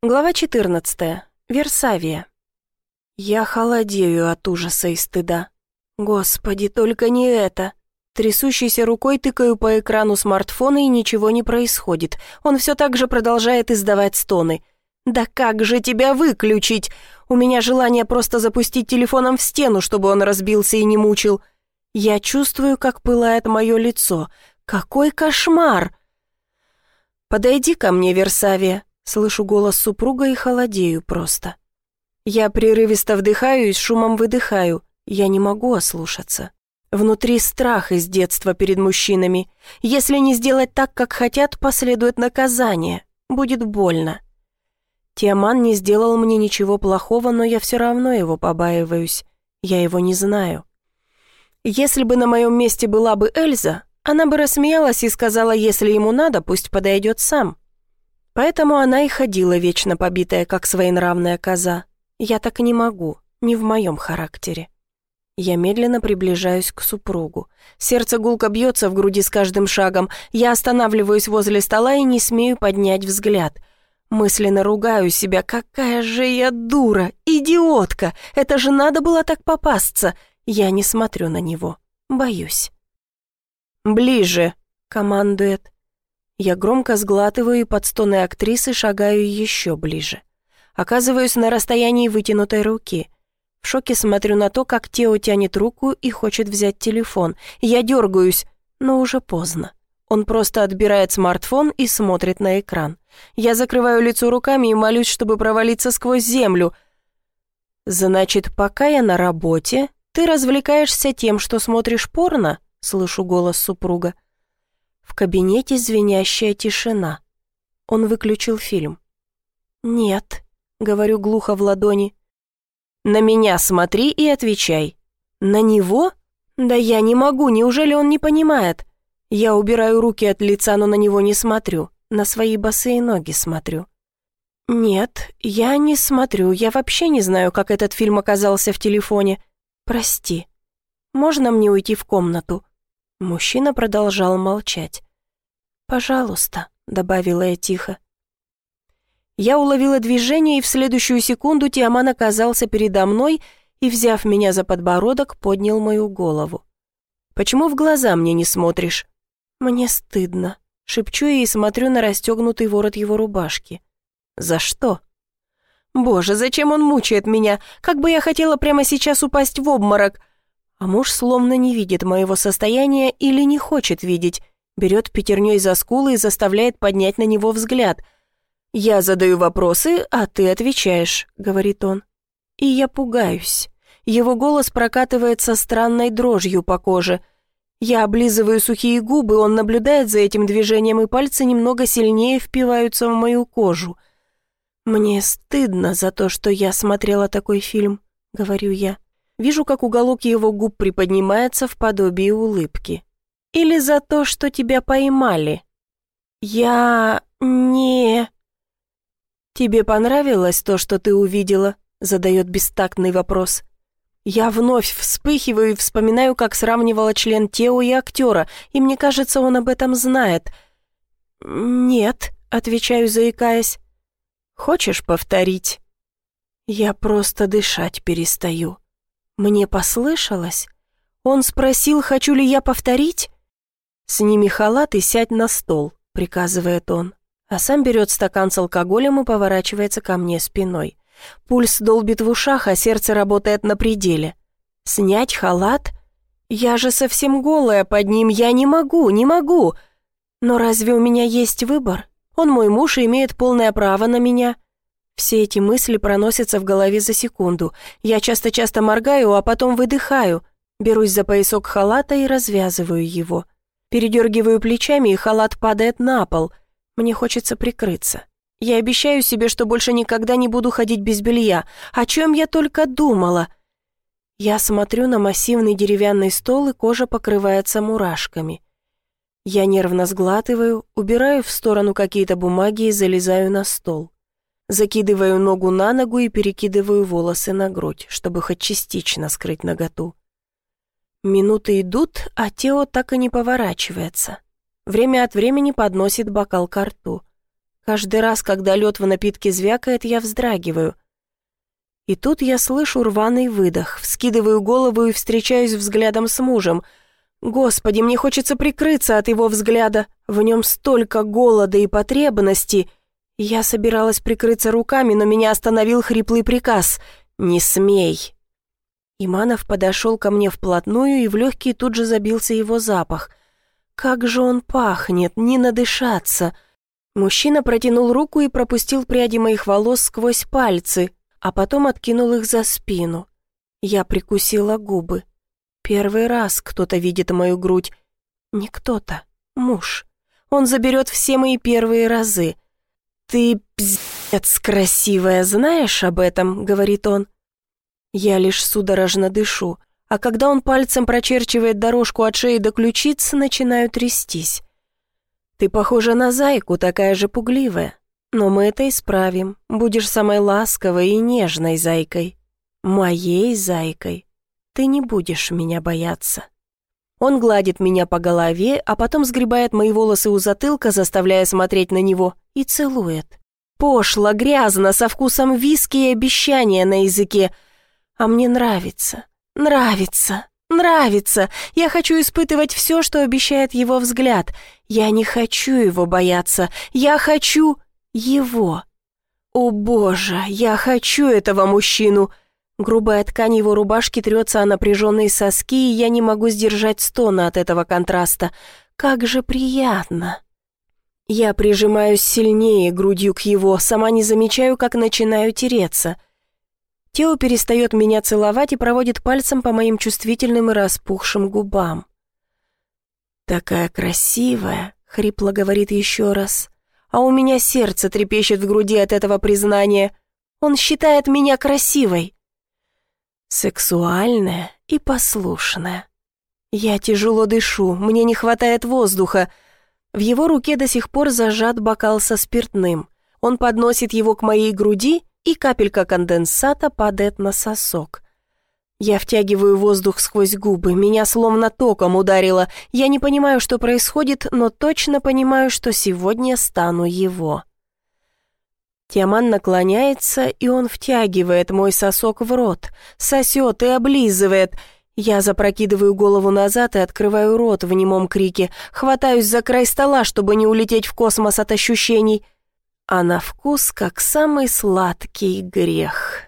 Глава 14. Версавия. Я холодею от ужаса и стыда. Господи, только не это. Трясущейся рукой тыкаю по экрану смартфона и ничего не происходит. Он все так же продолжает издавать стоны. «Да как же тебя выключить? У меня желание просто запустить телефоном в стену, чтобы он разбился и не мучил. Я чувствую, как пылает мое лицо. Какой кошмар!» «Подойди ко мне, Версавия», Слышу голос супруга и холодею просто. Я прерывисто вдыхаю и с шумом выдыхаю. Я не могу ослушаться. Внутри страх из детства перед мужчинами. Если не сделать так, как хотят, последует наказание. Будет больно. Тиаман не сделал мне ничего плохого, но я все равно его побаиваюсь. Я его не знаю. Если бы на моем месте была бы Эльза, она бы рассмеялась и сказала, если ему надо, пусть подойдет сам. Поэтому она и ходила вечно побитая, как своенравная коза. Я так не могу, не в моем характере. Я медленно приближаюсь к супругу. Сердце гулко бьется в груди с каждым шагом. Я останавливаюсь возле стола и не смею поднять взгляд. Мысленно ругаю себя. Какая же я дура, идиотка! Это же надо было так попасться. Я не смотрю на него. Боюсь. «Ближе», — командует. Я громко сглатываю и под стоны актрисы шагаю еще ближе. Оказываюсь на расстоянии вытянутой руки. В шоке смотрю на то, как Тео тянет руку и хочет взять телефон. Я дергаюсь, но уже поздно. Он просто отбирает смартфон и смотрит на экран. Я закрываю лицо руками и молюсь, чтобы провалиться сквозь землю. «Значит, пока я на работе, ты развлекаешься тем, что смотришь порно?» Слышу голос супруга. В кабинете звенящая тишина. Он выключил фильм. «Нет», — говорю глухо в ладони. «На меня смотри и отвечай». «На него? Да я не могу, неужели он не понимает?» Я убираю руки от лица, но на него не смотрю. На свои босые ноги смотрю. «Нет, я не смотрю. Я вообще не знаю, как этот фильм оказался в телефоне. Прости. Можно мне уйти в комнату?» Мужчина продолжал молчать. «Пожалуйста», — добавила я тихо. Я уловила движение, и в следующую секунду Тиаман оказался передо мной и, взяв меня за подбородок, поднял мою голову. «Почему в глаза мне не смотришь?» «Мне стыдно», — шепчу и смотрю на расстегнутый ворот его рубашки. «За что?» «Боже, зачем он мучает меня? Как бы я хотела прямо сейчас упасть в обморок!» А муж словно не видит моего состояния или не хочет видеть, берет пятерней за скулы и заставляет поднять на него взгляд. «Я задаю вопросы, а ты отвечаешь», — говорит он. И я пугаюсь. Его голос прокатывается странной дрожью по коже. Я облизываю сухие губы, он наблюдает за этим движением, и пальцы немного сильнее впиваются в мою кожу. «Мне стыдно за то, что я смотрела такой фильм», — говорю я. Вижу, как уголок его губ приподнимается в подобии улыбки. «Или за то, что тебя поймали?» «Я... не...» «Тебе понравилось то, что ты увидела?» — задает бестактный вопрос. Я вновь вспыхиваю и вспоминаю, как сравнивала член Тео и актера, и мне кажется, он об этом знает. «Нет», — отвечаю, заикаясь. «Хочешь повторить?» Я просто дышать перестаю. Мне послышалось? Он спросил, хочу ли я повторить? «Сними халат и сядь на стол», — приказывает он, а сам берет стакан с алкоголем и поворачивается ко мне спиной. Пульс долбит в ушах, а сердце работает на пределе. «Снять халат? Я же совсем голая под ним, я не могу, не могу!» «Но разве у меня есть выбор? Он мой муж и имеет полное право на меня». Все эти мысли проносятся в голове за секунду. Я часто-часто моргаю, а потом выдыхаю. Берусь за поясок халата и развязываю его. Передергиваю плечами, и халат падает на пол. Мне хочется прикрыться. Я обещаю себе, что больше никогда не буду ходить без белья. О чем я только думала? Я смотрю на массивный деревянный стол, и кожа покрывается мурашками. Я нервно сглатываю, убираю в сторону какие-то бумаги и залезаю на стол. Закидываю ногу на ногу и перекидываю волосы на грудь, чтобы хоть частично скрыть наготу. Минуты идут, а Тео так и не поворачивается. Время от времени подносит бокал к рту. Каждый раз, когда лед в напитке звякает, я вздрагиваю. И тут я слышу рваный выдох, вскидываю голову и встречаюсь взглядом с мужем. Господи, мне хочется прикрыться от его взгляда. В нем столько голода и потребности. Я собиралась прикрыться руками, но меня остановил хриплый приказ. «Не смей!» Иманов подошел ко мне вплотную, и в легкие тут же забился его запах. «Как же он пахнет, не надышаться!» Мужчина протянул руку и пропустил пряди моих волос сквозь пальцы, а потом откинул их за спину. Я прикусила губы. Первый раз кто-то видит мою грудь. Не кто-то, муж. Он заберет все мои первые разы. «Ты пиздец красивая, знаешь об этом?» — говорит он. Я лишь судорожно дышу, а когда он пальцем прочерчивает дорожку от шеи до ключиц, начинаю трястись. Ты похожа на зайку, такая же пугливая. Но мы это исправим. Будешь самой ласковой и нежной зайкой. Моей зайкой. Ты не будешь меня бояться. Он гладит меня по голове, а потом сгребает мои волосы у затылка, заставляя смотреть на него, и целует. Пошло, грязно, со вкусом виски и обещания на языке. А мне нравится, нравится. Нравится. Я хочу испытывать все, что обещает его взгляд. Я не хочу его бояться. Я хочу его. О боже, я хочу этого мужчину. Грубая ткань его рубашки трется о напряженные соски, и я не могу сдержать стона от этого контраста. Как же приятно. Я прижимаюсь сильнее грудью к его, сама не замечаю, как начинаю тереться — Тео перестает меня целовать и проводит пальцем по моим чувствительным и распухшим губам. «Такая красивая», — хрипло говорит еще раз, «а у меня сердце трепещет в груди от этого признания. Он считает меня красивой». Сексуальная и послушная. Я тяжело дышу, мне не хватает воздуха. В его руке до сих пор зажат бокал со спиртным. Он подносит его к моей груди и капелька конденсата падает на сосок. Я втягиваю воздух сквозь губы, меня словно током ударило. Я не понимаю, что происходит, но точно понимаю, что сегодня стану его. Тиаман наклоняется, и он втягивает мой сосок в рот, сосет и облизывает. Я запрокидываю голову назад и открываю рот в немом крике, хватаюсь за край стола, чтобы не улететь в космос от ощущений — а на вкус как самый сладкий грех.